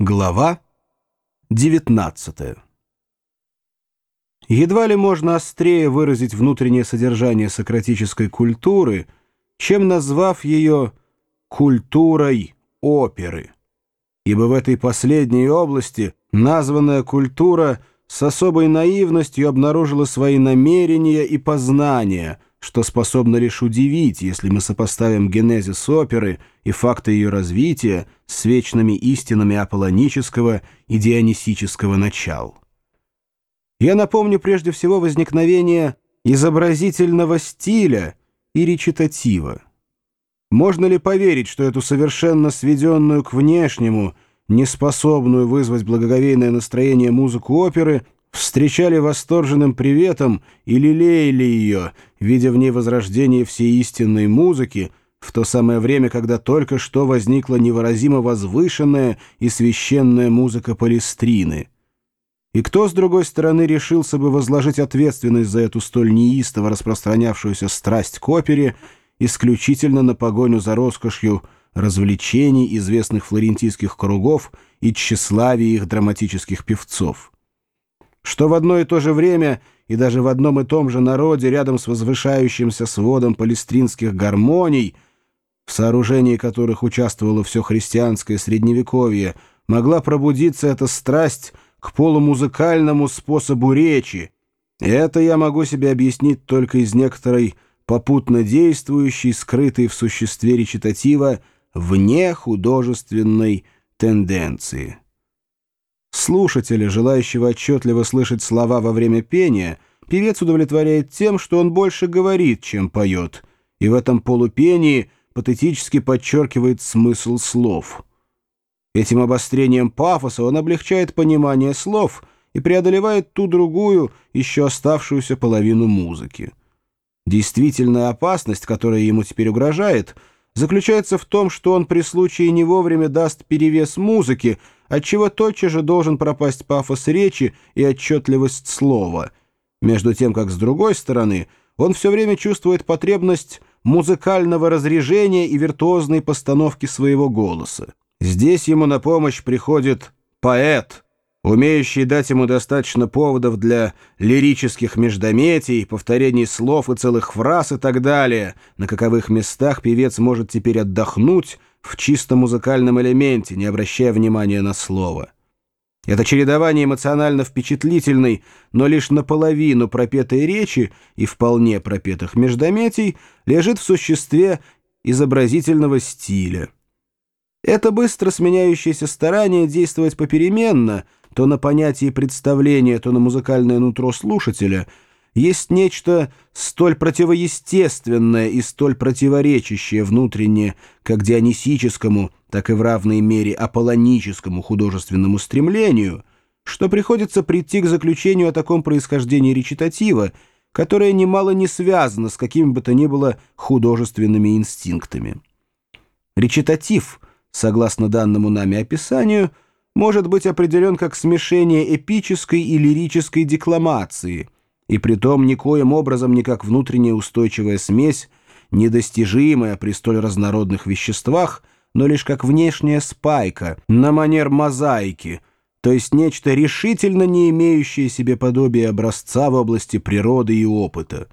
Глава 19 Едва ли можно острее выразить внутреннее содержание сократической культуры, чем назвав ее «культурой оперы». Ибо в этой последней области названная культура с особой наивностью обнаружила свои намерения и познания – что способно лишь удивить, если мы сопоставим генезис оперы и факты ее развития с вечными истинами аполлонического и дионисического начал. Я напомню прежде всего возникновение изобразительного стиля и речитатива. Можно ли поверить, что эту совершенно сведенную к внешнему, неспособную вызвать благоговейное настроение музыку оперы – встречали восторженным приветом и лелеяли ее, видя в ней возрождение всей истинной музыки, в то самое время, когда только что возникла невыразимо возвышенная и священная музыка Палестрины. И кто, с другой стороны, решился бы возложить ответственность за эту столь неистово распространявшуюся страсть к опере исключительно на погоню за роскошью развлечений известных флорентийских кругов и тщеславие их драматических певцов? что в одно и то же время и даже в одном и том же народе рядом с возвышающимся сводом палестринских гармоний, в сооружении которых участвовало все христианское средневековье, могла пробудиться эта страсть к полумузыкальному способу речи. И это я могу себе объяснить только из некоторой попутно действующей, скрытой в существе речитатива, вне художественной тенденции. Слушателя, желающего отчетливо слышать слова во время пения, певец удовлетворяет тем, что он больше говорит, чем поет, и в этом полупении патетически подчеркивает смысл слов. Этим обострением пафоса он облегчает понимание слов и преодолевает ту другую, еще оставшуюся половину музыки. Действительная опасность, которая ему теперь угрожает, заключается в том, что он при случае не вовремя даст перевес музыке, отчего тотчас же должен пропасть пафос речи и отчетливость слова, между тем как с другой стороны он все время чувствует потребность музыкального разрежения и виртуозной постановки своего голоса. Здесь ему на помощь приходит поэт, умеющий дать ему достаточно поводов для лирических междометий, повторений слов и целых фраз и так далее, на каковых местах певец может теперь отдохнуть, в чисто музыкальном элементе, не обращая внимания на слово. Это чередование эмоционально впечатлительной, но лишь наполовину пропетой речи и вполне пропетых междометий лежит в существе изобразительного стиля. Это быстро сменяющееся старание действовать попеременно, то на понятие представления, то на музыкальное нутро слушателя — есть нечто столь противоестественное и столь противоречащее внутренне как дионисическому, так и в равной мере аполлоническому художественному стремлению, что приходится прийти к заключению о таком происхождении речитатива, которое немало не связано с какими бы то ни было художественными инстинктами. Речитатив, согласно данному нами описанию, может быть определен как смешение эпической и лирической декламации – и притом никоим образом не как внутренняя устойчивая смесь, недостижимая при столь разнородных веществах, но лишь как внешняя спайка, на манер мозаики, то есть нечто решительно не имеющее себе подобия образца в области природы и опыта.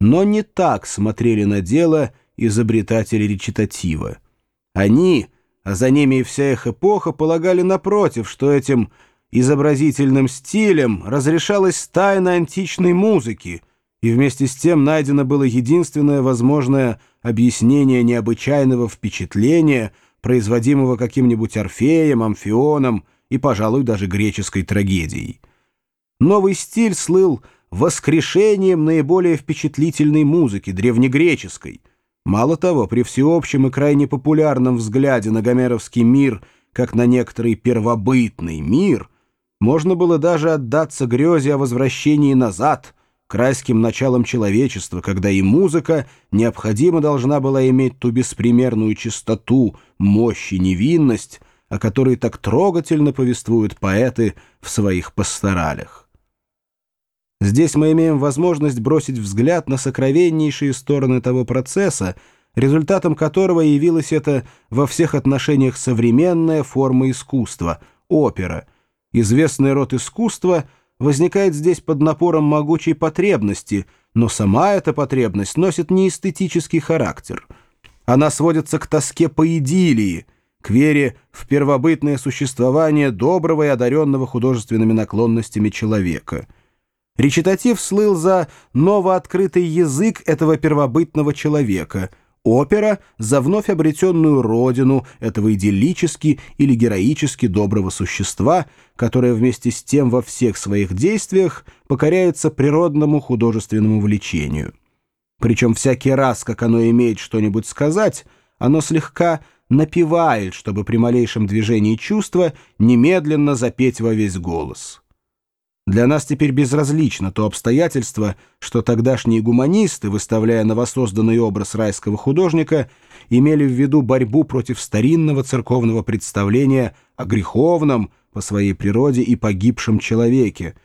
Но не так смотрели на дело изобретатели речитатива. Они, а за ними и вся их эпоха, полагали напротив, что этим изобразительным стилем разрешалась тайна античной музыки, и вместе с тем найдено было единственное возможное объяснение необычайного впечатления, производимого каким-нибудь Орфеем, Амфионом и, пожалуй, даже греческой трагедией. Новый стиль слыл воскрешением наиболее впечатлительной музыки, древнегреческой. Мало того, при всеобщем и крайне популярном взгляде на гомеровский мир как на некоторый первобытный мир, можно было даже отдаться грезе о возвращении назад, к райским началам человечества, когда и музыка необходимо должна была иметь ту беспримерную чистоту, мощь и невинность, о которой так трогательно повествуют поэты в своих пасторалях. Здесь мы имеем возможность бросить взгляд на сокровеннейшие стороны того процесса, результатом которого явилась эта во всех отношениях современная форма искусства – опера. Известный род искусства возникает здесь под напором могучей потребности, но сама эта потребность носит не эстетический характер. Она сводится к тоске по идиллии, к вере в первобытное существование доброго и одаренного художественными наклонностями человека – Речитатив слыл за новооткрытый язык этого первобытного человека, опера — за вновь обретенную родину этого идиллически или героически доброго существа, которое вместе с тем во всех своих действиях покоряется природному художественному влечению. Причем всякий раз, как оно имеет что-нибудь сказать, оно слегка напевает, чтобы при малейшем движении чувства немедленно запеть во весь голос. Для нас теперь безразлично то обстоятельство, что тогдашние гуманисты, выставляя новосозданный образ райского художника, имели в виду борьбу против старинного церковного представления о греховном по своей природе и погибшем человеке,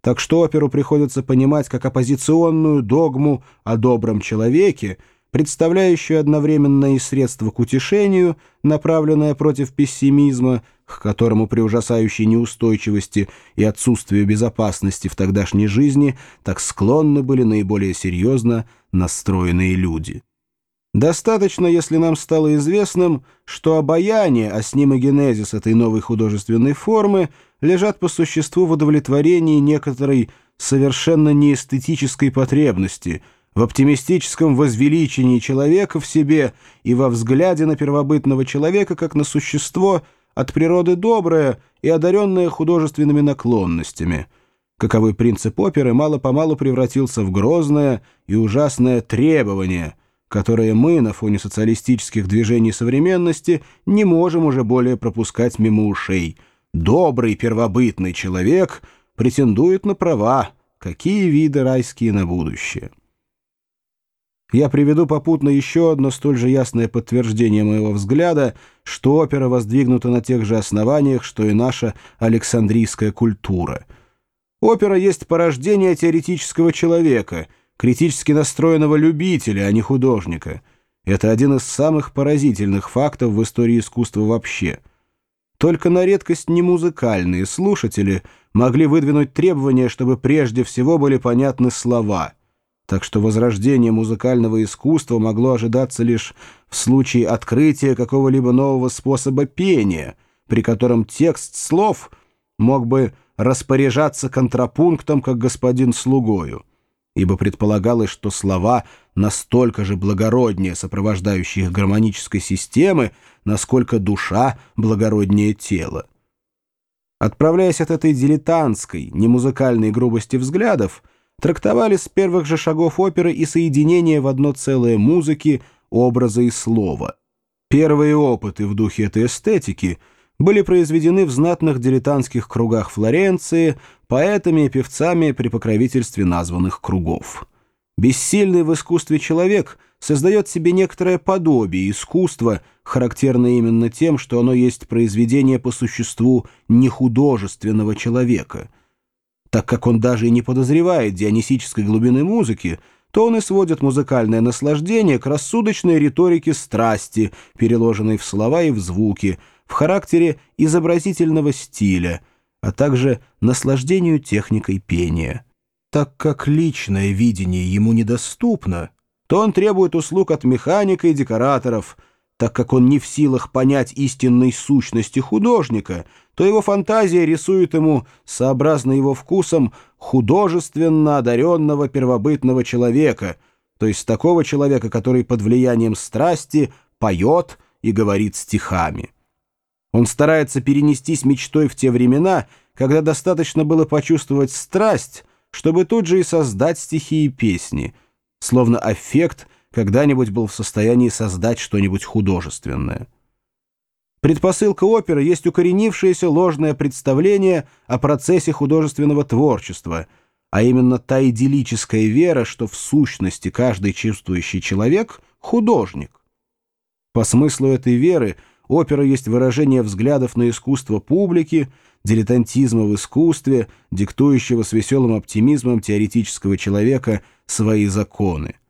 так что оперу приходится понимать как оппозиционную догму о добром человеке, представляющую одновременно и средство к утешению, направленное против пессимизма, к которому при ужасающей неустойчивости и отсутствию безопасности в тогдашней жизни так склонны были наиболее серьезно настроенные люди. Достаточно, если нам стало известным, что обаяние, а с ним и генезис этой новой художественной формы лежат по существу в удовлетворении некоторой совершенно неэстетической потребности – в оптимистическом возвеличении человека в себе и во взгляде на первобытного человека как на существо – от природы добрая и одаренная художественными наклонностями. Каковой принцип оперы мало-помалу превратился в грозное и ужасное требование, которое мы на фоне социалистических движений современности не можем уже более пропускать мимо ушей. Добрый первобытный человек претендует на права, какие виды райские на будущее. Я приведу попутно еще одно столь же ясное подтверждение моего взгляда, что опера воздвигнута на тех же основаниях, что и наша Александрийская культура. Опера есть порождение теоретического человека, критически настроенного любителя, а не художника. Это один из самых поразительных фактов в истории искусства вообще. Только на редкость немузыкальные слушатели могли выдвинуть требования, чтобы прежде всего были понятны слова — так что возрождение музыкального искусства могло ожидаться лишь в случае открытия какого-либо нового способа пения, при котором текст слов мог бы распоряжаться контрапунктом, как господин слугою, ибо предполагалось, что слова настолько же благороднее сопровождающие их гармонической системы, насколько душа благороднее тела. Отправляясь от этой дилетантской, немузыкальной грубости взглядов, трактовали с первых же шагов оперы и соединение в одно целое музыки, образа и слова. Первые опыты в духе этой эстетики были произведены в знатных дилетантских кругах Флоренции поэтами и певцами при покровительстве названных кругов. Бессильный в искусстве человек создает себе некоторое подобие искусства, характерное именно тем, что оно есть произведение по существу нехудожественного человека — так как он даже и не подозревает дионисической глубины музыки, то он и сводит музыкальное наслаждение к рассудочной риторике страсти, переложенной в слова и в звуки, в характере изобразительного стиля, а также наслаждению техникой пения. Так как личное видение ему недоступно, то он требует услуг от механика и декораторов – так как он не в силах понять истинной сущности художника, то его фантазия рисует ему, сообразно его вкусам, художественно одаренного первобытного человека, то есть такого человека, который под влиянием страсти поет и говорит стихами. Он старается перенестись мечтой в те времена, когда достаточно было почувствовать страсть, чтобы тут же и создать стихи и песни, словно аффект — когда-нибудь был в состоянии создать что-нибудь художественное. Предпосылка оперы есть укоренившееся ложное представление о процессе художественного творчества, а именно та идиллическая вера, что в сущности каждый чувствующий человек — художник. По смыслу этой веры опера есть выражение взглядов на искусство публики, дилетантизма в искусстве, диктующего с веселым оптимизмом теоретического человека свои законы —